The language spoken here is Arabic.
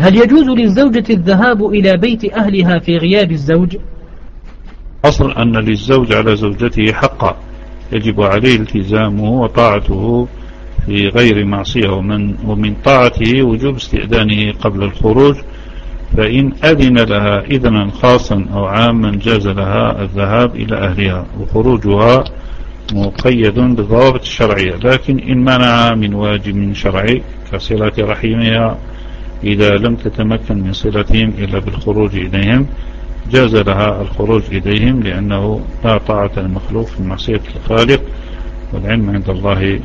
هل يجوز للزوجة الذهاب إلى بيت أهلها في غياب الزوج؟ أصل أن للزوج على زوجته حقا. يجب عليه التزامه وطاعته في غير معصية ومن, ومن طاعته وجوب استئذانه قبل الخروج. فإن أذن لها إذنا خاصا أو عاما جاز لها الذهاب إلى أهلها وخروجها مقيد بالضوابط الشرعية. لكن إن منع من واجب شرعي كصلة رحيمها إذا لم تتمكن من صلتهم إلا بالخروج إليهم جاز لها الخروج إليهم لأنه لا طاعة المخلوق في معصية الخالق والعلم عند الله